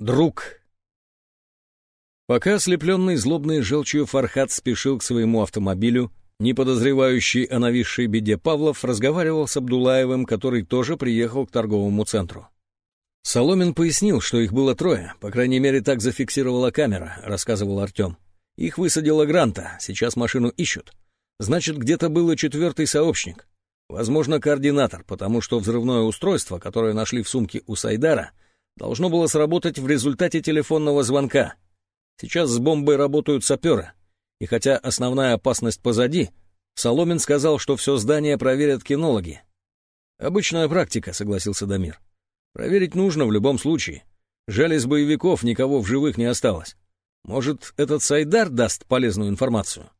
Друг. Пока ослепленный злобной желчью Фархат спешил к своему автомобилю, не подозревающий о нависшей беде Павлов разговаривал с Абдулаевым, который тоже приехал к торговому центру. Соломин пояснил, что их было трое, по крайней мере, так зафиксировала камера, рассказывал Артем. Их высадила Гранта, сейчас машину ищут. Значит, где-то был и четвертый сообщник. Возможно, координатор, потому что взрывное устройство, которое нашли в сумке у Сайдара, должно было сработать в результате телефонного звонка. Сейчас с бомбой работают саперы. И хотя основная опасность позади, Соломин сказал, что все здание проверят кинологи. «Обычная практика», — согласился Дамир. «Проверить нужно в любом случае. Жаль, из боевиков никого в живых не осталось. Может, этот Сайдар даст полезную информацию?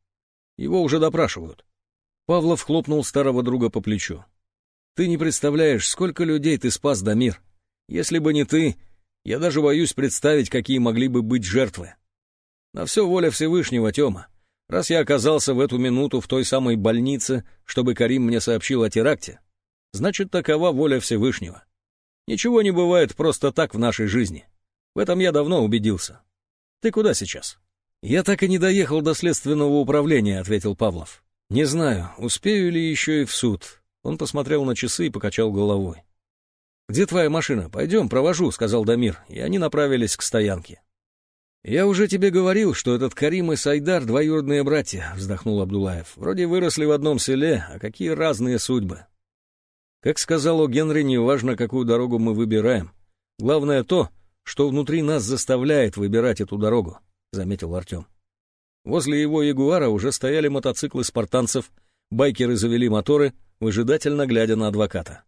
Его уже допрашивают». Павлов хлопнул старого друга по плечу. «Ты не представляешь, сколько людей ты спас, Дамир. Если бы не ты, я даже боюсь представить, какие могли бы быть жертвы. На все воля Всевышнего, Тёма. Раз я оказался в эту минуту в той самой больнице, чтобы Карим мне сообщил о теракте, значит, такова воля Всевышнего. Ничего не бывает просто так в нашей жизни. В этом я давно убедился. Ты куда сейчас? Я так и не доехал до следственного управления, ответил Павлов. Не знаю, успею ли еще и в суд. Он посмотрел на часы и покачал головой. «Где твоя машина? Пойдем, провожу», — сказал Дамир, и они направились к стоянке. «Я уже тебе говорил, что этот Карим и Сайдар — двоюродные братья», — вздохнул Абдулаев. «Вроде выросли в одном селе, а какие разные судьбы». Как сказал о Генри, неважно, какую дорогу мы выбираем. Главное то, что внутри нас заставляет выбирать эту дорогу, — заметил Артем. Возле его Ягуара уже стояли мотоциклы спартанцев, байкеры завели моторы, выжидательно глядя на адвоката.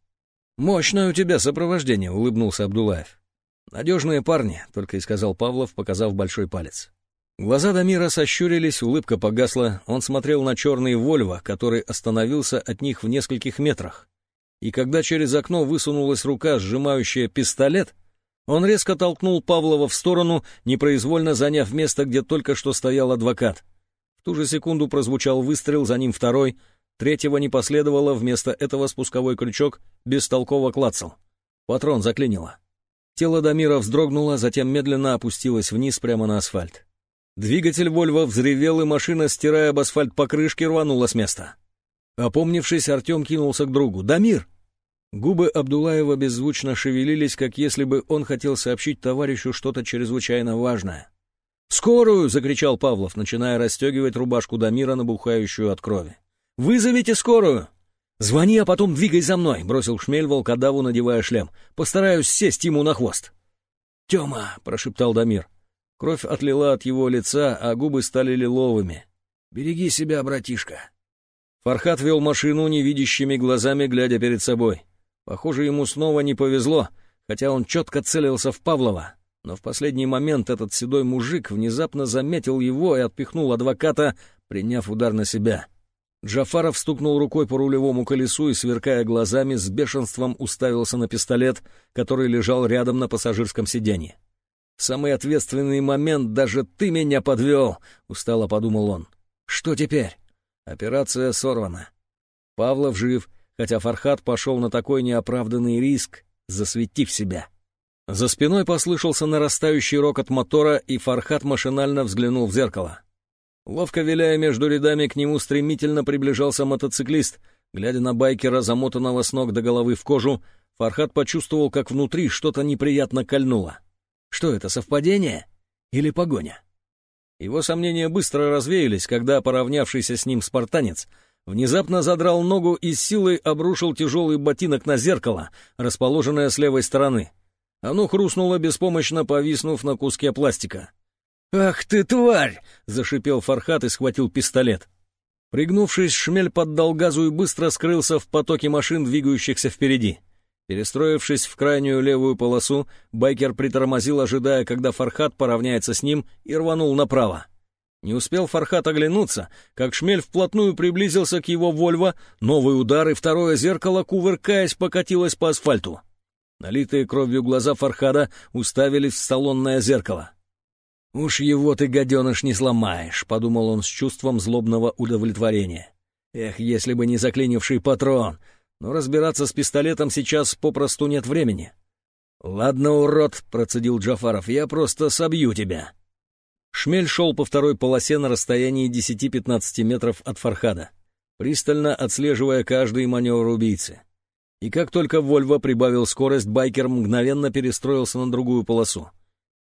«Мощное у тебя сопровождение», — улыбнулся Абдулаев. «Надежные парни», — только и сказал Павлов, показав большой палец. Глаза Дамира сощурились, улыбка погасла, он смотрел на черный «Вольво», который остановился от них в нескольких метрах. И когда через окно высунулась рука, сжимающая пистолет, он резко толкнул Павлова в сторону, непроизвольно заняв место, где только что стоял адвокат. В ту же секунду прозвучал выстрел, за ним второй — Третьего не последовало, вместо этого спусковой крючок бестолково клацал. Патрон заклинило. Тело Дамира вздрогнуло, затем медленно опустилось вниз прямо на асфальт. Двигатель «Вольво» взревел, и машина, стирая об асфальт покрышки, рванула с места. Опомнившись, Артем кинулся к другу. «Дамир!» Губы Абдулаева беззвучно шевелились, как если бы он хотел сообщить товарищу что-то чрезвычайно важное. «Скорую!» — закричал Павлов, начиная расстегивать рубашку Дамира, набухающую от крови. «Вызовите скорую!» «Звони, а потом двигай за мной», — бросил шмель волкодаву, надевая шлем. «Постараюсь сесть ему на хвост». «Тема», — прошептал Дамир. Кровь отлила от его лица, а губы стали лиловыми. «Береги себя, братишка». Фархат вел машину невидящими глазами, глядя перед собой. Похоже, ему снова не повезло, хотя он четко целился в Павлова. Но в последний момент этот седой мужик внезапно заметил его и отпихнул адвоката, приняв удар на себя. Джафаров стукнул рукой по рулевому колесу и, сверкая глазами, с бешенством уставился на пистолет, который лежал рядом на пассажирском сиденье. «В самый ответственный момент даже ты меня подвел!» — устало подумал он. «Что теперь?» Операция сорвана. Павлов жив, хотя Фархат пошел на такой неоправданный риск, засветив себя. За спиной послышался нарастающий рокот мотора, и Фархат машинально взглянул в зеркало. Ловко виляя между рядами, к нему стремительно приближался мотоциклист. Глядя на байкера, замотанного с ног до головы в кожу, Фархат почувствовал, как внутри что-то неприятно кольнуло. Что это, совпадение или погоня? Его сомнения быстро развеялись, когда поравнявшийся с ним спартанец внезапно задрал ногу и с силой обрушил тяжелый ботинок на зеркало, расположенное с левой стороны. Оно хрустнуло, беспомощно повиснув на куске пластика. «Ах ты, тварь!» — зашипел Фархат и схватил пистолет. Пригнувшись, шмель поддал газу и быстро скрылся в потоке машин, двигающихся впереди. Перестроившись в крайнюю левую полосу, байкер притормозил, ожидая, когда Фархат поравняется с ним, и рванул направо. Не успел Фархат оглянуться, как шмель вплотную приблизился к его «Вольво», новый удар и второе зеркало, кувыркаясь, покатилось по асфальту. Налитые кровью глаза Фархада уставились в салонное зеркало. «Уж его ты, гаденыш, не сломаешь», — подумал он с чувством злобного удовлетворения. «Эх, если бы не заклинивший патрон! Но разбираться с пистолетом сейчас попросту нет времени». «Ладно, урод», — процедил Джафаров, — «я просто собью тебя». Шмель шел по второй полосе на расстоянии 10-15 метров от Фархада, пристально отслеживая каждый маневр убийцы. И как только Вольво прибавил скорость, байкер мгновенно перестроился на другую полосу.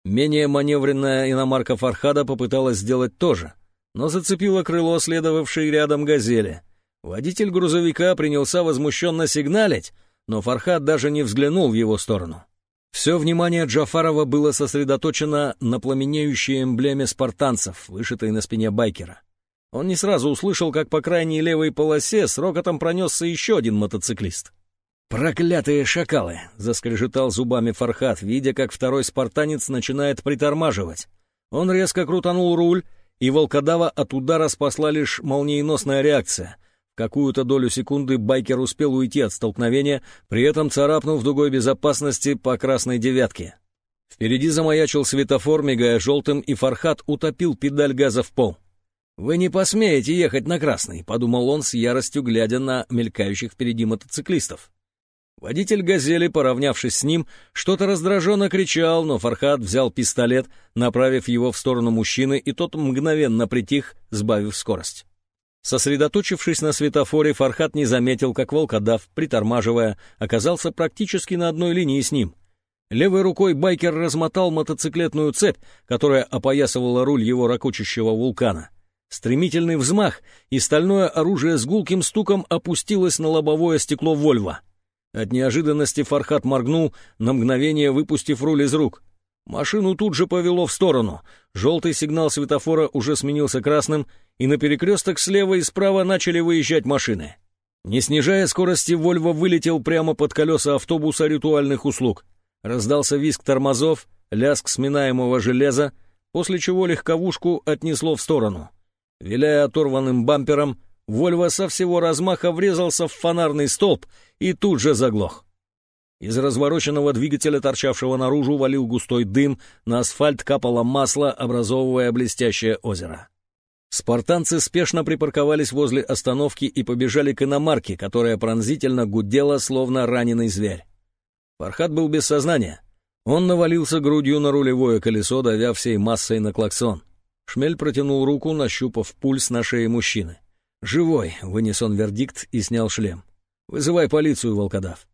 Менее маневренная иномарка Фархада попыталась сделать то же, но зацепила крыло следовавшей рядом «Газели». Водитель грузовика принялся возмущенно сигналить, но Фархад даже не взглянул в его сторону. Все внимание Джафарова было сосредоточено на пламенеющей эмблеме спартанцев, вышитой на спине байкера. Он не сразу услышал, как по крайней левой полосе с рокотом пронесся еще один мотоциклист. «Проклятые шакалы!» — заскрежетал зубами Фархат, видя, как второй спартанец начинает притормаживать. Он резко крутанул руль, и волкодава от удара спасла лишь молниеносная реакция — какую-то долю секунды байкер успел уйти от столкновения, при этом царапнув дугой безопасности по красной девятке. Впереди замаячил светофор, мигая желтым, и Фархат утопил педаль газа в пол. «Вы не посмеете ехать на красный», — подумал он с яростью, глядя на мелькающих впереди мотоциклистов. Водитель «Газели», поравнявшись с ним, что-то раздраженно кричал, но Фархат взял пистолет, направив его в сторону мужчины, и тот мгновенно притих, сбавив скорость. Сосредоточившись на светофоре, Фархат не заметил, как волкодав, притормаживая, оказался практически на одной линии с ним. Левой рукой байкер размотал мотоциклетную цепь, которая опоясывала руль его ракочущего вулкана. Стремительный взмах, и стальное оружие с гулким стуком опустилось на лобовое стекло «Вольво». От неожиданности Фархат моргнул, на мгновение выпустив руль из рук. Машину тут же повело в сторону. Желтый сигнал светофора уже сменился красным, и на перекресток слева и справа начали выезжать машины. Не снижая скорости, Вольво вылетел прямо под колеса автобуса ритуальных услуг. Раздался визг тормозов, лязг сминаемого железа, после чего легковушку отнесло в сторону. Виляя оторванным бампером, Вольво со всего размаха врезался в фонарный столб и тут же заглох. Из развороченного двигателя, торчавшего наружу, валил густой дым, на асфальт капало масло, образовывая блестящее озеро. Спартанцы спешно припарковались возле остановки и побежали к иномарке, которая пронзительно гудела, словно раненый зверь. Фархат был без сознания. Он навалился грудью на рулевое колесо, давя всей массой на клаксон. Шмель протянул руку, нащупав пульс на шее мужчины. «Живой!» — вынес он вердикт и снял шлем. «Вызывай полицию, волкодав!»